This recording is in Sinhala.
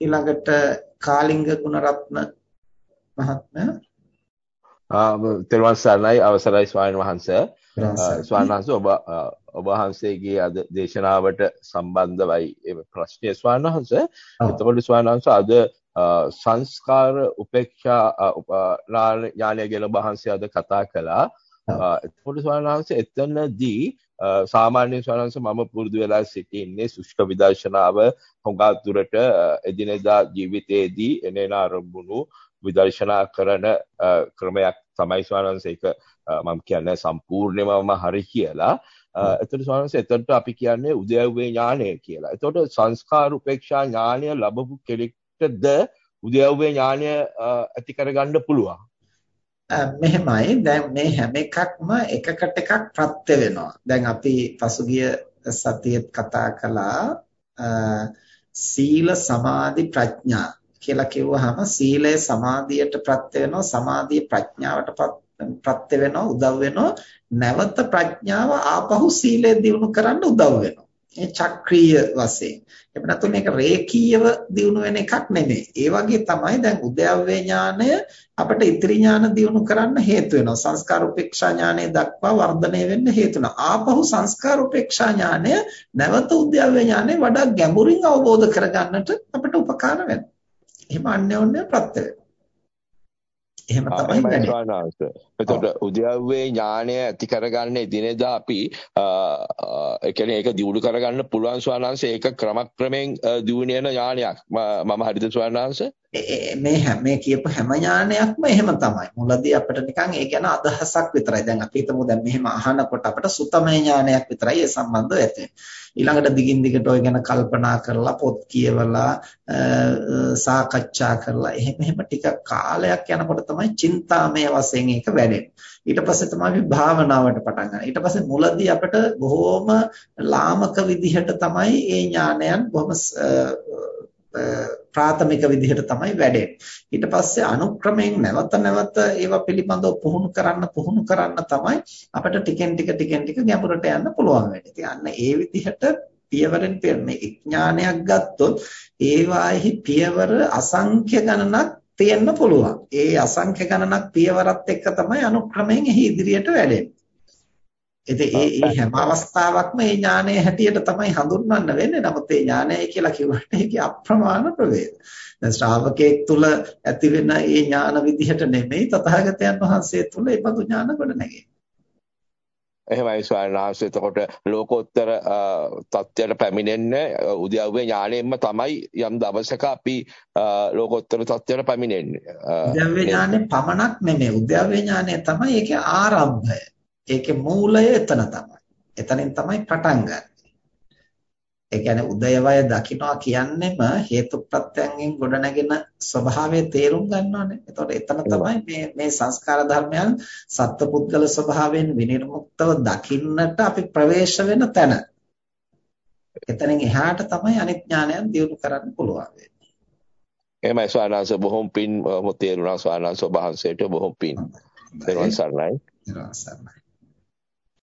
ඊළඟට කාලිංග ගුණරත්න මහත්මයා. තෙරුවන් සරණයි. අවසරයි ස්වාමීන් වහන්සේ. ස්වාමීන් වහන්සේ ඔබ ඔබ වහන්සේගේ අද දේශනාවට සම්බන්ධවයි ප්‍රශ්නය ස්වාමීන් වහන්සේ. එතකොට ස්වාමීන් වහන්සේ අද සංස්කාර උපේක්ෂා ඥානය ගැන වහන්සේ අද කතා කළා එතකොට ස්වාමීන් වහන්සේ එතනදී සාමාන්‍ය ස්වාමීන් වහන්සේ මම පුරුදු වෙලා සිටින්නේ සුෂ්ක විදර්ශනාව හොඟා දුරට එදිනෙදා ජීවිතයේදී එනේන අරමුණු විදර්ශනා කරන ක්‍රමයක් තමයි ස්වාමීන් ඒක මම කියන්නේ සම්පූර්ණයෙන්ම හරි කියලා. එතකොට ස්වාමීන් එතකොට අපි කියන්නේ උද්‍යව්වේ ඥානය කියලා. එතකොට සංස්කාර උපේක්ෂා ඥානය ලැබපු කෙනෙක්ටද උද්‍යව්වේ ඥානය ඇති කරගන්න පුළුවන්. මෙහෙමයි. දැන් මේ හැම එකක්ම එකකට එකක් ප්‍රත්‍ය වෙනවා. දැන් අපි පසුගිය සතියේත් කතා කළා සීල සමාධි ප්‍රඥා කියලා කිව්වහම සීලය සමාධියට ප්‍රත්‍ය වෙනවා සමාධිය ප්‍රඥාවට ප්‍රත්‍ය වෙනවා උදව් වෙනවා. නැවත ප්‍රඥාව ආපහු සීලය දියුණු කරන්න උදව් වෙනවා. මේ චක්‍රීය වශයෙන්. එහෙම නැත්නම් මේක රේඛීයව දියුණු වෙන එකක් නෙමෙයි. ඒ වගේ තමයි දැන් උද්‍යව්වේ ඥානය අපිට ඉතිරි ඥාන දියුණු කරන්න හේතු වෙනවා. සංස්කාර උපේක්ෂා ඥානය දක්වා වර්ධනය වෙන්න හේතු වෙනවා. ආපහු සංස්කාර උපේක්ෂා ඥානය නැවත උද්‍යව්වේ ඥානය වඩා ගැඹුරින් අවබෝධ කරගන්නට අපිට උපකාර වෙනවා. එහෙම අන්‍යෝන්‍ය ප්‍රත්‍ය එහෙම තමයි වෙන්නේ. එතකොට උද්‍යව්වේ ඥානය ඇති කරගන්න දිනෙදා අපි ඒ කියන්නේ ඒක දියුණු කරගන්න පුළුවන් ස්වාමීන් ඒක ක්‍රමක්‍රමයෙන් දියුණු වෙන ඥානයක්. මම හරිද ස්වාමීන් මේ හැම මේ කියපු හැම ඥානයක්ම එහෙම තමයි. මුලදී අපිට නිකන් ඒ ගැන අදහසක් විතරයි. දැන් අපි හිතමු දැන් මෙහෙම අහනකොට අපිට සුතමය ඥානයක් විතරයි ඒ සම්බන්ධව ඇති ඊළඟට දිගින් දිගට ඔය ගැන කල්පනා කරලා පොත් කියවලා සාකච්ඡා කරලා එහෙම එහෙම ටික කාලයක් යනකොට තමයි චින්තාමය වශයෙන් ඒක වැඩෙන්නේ. ඊට පස්සේ තමයි අපි භාවනාවට පටන් ගන්න. ඊට පස්සේ මුලදී අපිට බොහොම ලාමක විදිහට තමයි මේ ඥානයන් බොහොම ප්‍රාථමික විදිහට තමයි වැඩෙන්නේ. ඊට පස්සේ අනුක්‍රමයෙන් නැවත නැවත ඒවා පිළිබඳව පුහුණු කරන්න පුහුණු කරන්න තමයි අපිට ටිකෙන් ටික ටිකෙන් ටික ගැඹුරට යන්න පුළුවන් වෙන්නේ. ඉතින් අන්න ඒ විදිහට පියවරෙන් පියවර මේ ඥානයක් ගත්තොත් ඒවාෙහි පියවර අසංඛ්‍ය ගණනක් තියෙන්න පුළුවන්. ඒ අසංඛ්‍ය ගණනක් පියවරත් එක්ක තමයි අනුක්‍රමයෙන් එහි ඉදිරියට වැඩෙන්නේ. ඉතින් ඒ ඒ හැම අවස්ථාවකම මේ ඥානයේ හැටියට තමයි හඳුන්වන්න වෙන්නේ. නමුත් මේ ඥානය කියලා කිව්වට ඒකේ අප්‍රමාණ ප්‍රවේද. දැන් ශ්‍රාවකයෙක් තුල ඇති වෙන මේ ඥාන විදිහට නෙමෙයි තථාගතයන් වහන්සේ තුල ඒ බඳු ඥාන ගොඩ නැගෙන්නේ. එහෙමයි ස්වාමීන් වහන්සේ එතකොට ලෝකෝත්තර තත්ත්වයට පැමිණෙන්නේ උද්‍යව්‍ය ඥාණයෙන්ම තමයි යම් දවසක අපි ලෝකෝත්තර තත්ත්වයට පැමිණෙන්නේ. උද්‍යව්‍ය ඥානෙ පමණක් නෙමෙයි උද්‍යව්‍ය ඥානය තමයි ඒකේ ආරම්භය. ඒකේ මූලය එතන තමයි. එතනින් තමයි පටන් ගන්න. ඒ කියන්නේ උදයවය දකින්නවා කියන්නේම හේතුප්‍රත්‍යයෙන් ගොඩනැගෙන ස්වභාවය තේරුම් ගන්නවානේ. එතකොට එතන තමයි මේ මේ සංස්කාර ධර්මයන් සත්පුද්ගල ස්වභාවයෙන් විනිර්මුක්තව දකින්නට අපි ප්‍රවේශ වෙන තැන. එතනින් එහාට තමයි අනිත් ඥානයන් දියුණු කරන්න පුළුවන් වෙන්නේ. එහෙමයි ස්වාමීන් වහන්සේ බොහොම පින් තේරුණා ස්වාමීන් වහන්සේ ඔබ වහන්සේට බොහොම පින්. දරුවන් සරණයි. දරුවන් සරණයි.